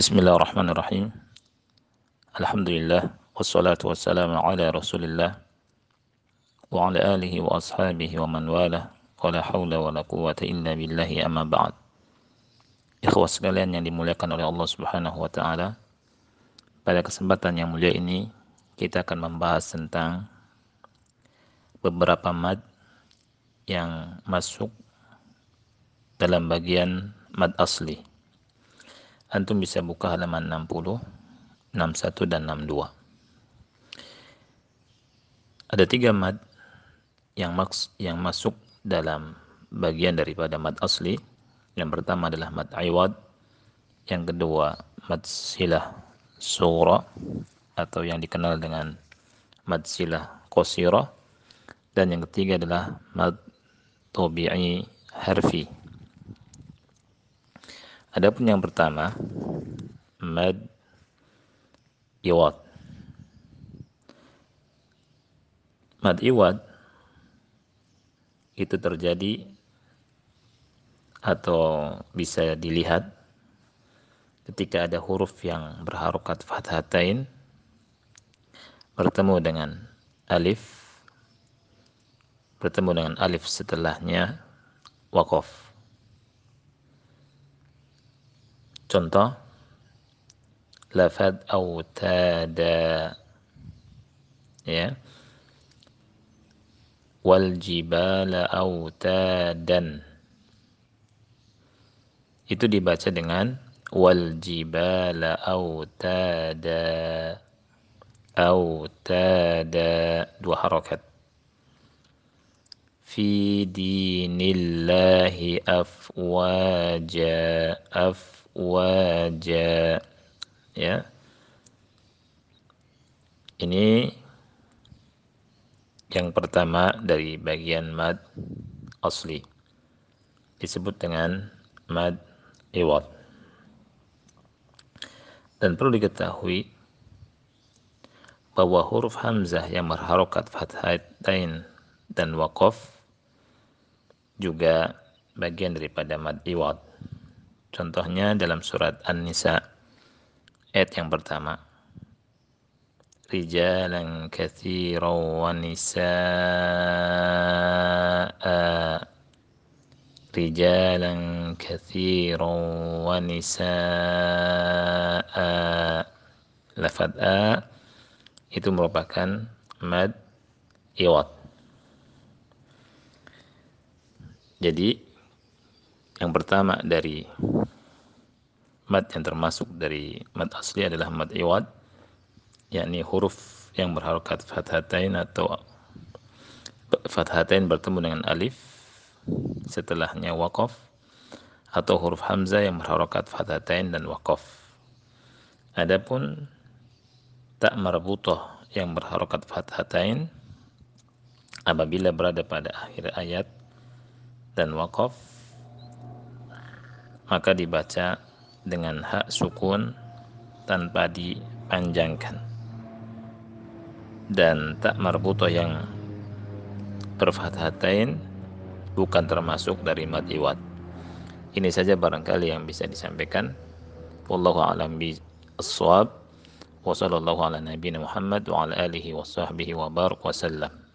Bismillahirrahmanirrahim. Alhamdulillah wassalatu wassalamu ala Rasulillah wa ala alihi wa ashabihi wa man wala wa la haula wa la quwwata illa billahi amma ba'd. Ikhwas sekalian yang dimuliakan oleh Allah Subhanahu wa taala. Pada kesempatan yang mulia ini kita akan membahas tentang beberapa mad yang masuk dalam bagian mad asli. Antum bisa buka halaman 60, 61 dan 62. Ada tiga mad yang maks yang masuk dalam bagian daripada mad asli. Yang pertama adalah mad iwad, yang kedua mad silah sura atau yang dikenal dengan mad silah qasira dan yang ketiga adalah mad tabi'i harfi Adapun yang pertama mad iwad. Mad iwad itu terjadi atau bisa dilihat ketika ada huruf yang berharokat fathatain bertemu dengan alif bertemu dengan alif setelahnya wakof Contoh. Lafad autada ya. Wal jibala autadan itu dibaca dengan wal jibala autada autada dua harakat fi dinillahi afwaja. Af waja. Ya. Ini yang pertama dari bagian mad asli. Disebut dengan mad iwad. Dan perlu diketahui bahwa huruf hamzah yang berharokat fathatain dan waqaf juga bagian daripada mad iwad Contohnya dalam surat An-Nisa ayat yang pertama. Rijalan katsiran wa nisaa Rijalan katsiran wa nisaa Lafad A itu merupakan mad iwat. Jadi yang pertama dari mad yang termasuk dari mad asli adalah mad iwad, yakni huruf yang berharokat fathatain atau fathatain bertemu dengan alif setelahnya waqaf atau huruf hamzah yang berharokat fathatain dan waqaf. Adapun tak marbutoh yang berharokat fathatain apabila berada pada akhir ayat dan waqaf maka dibaca dengan hak sukun tanpa dipanjangkan. Dan tak marbuto yang berfathatain bukan termasuk dari mad iwad ini saja barangkali yang bisa disampaikan. Wallahu a'lam bis-shawab wa sallallahu ala nabiyyina Muhammad wa ala alihi wa sahbihi wa barak wa sallam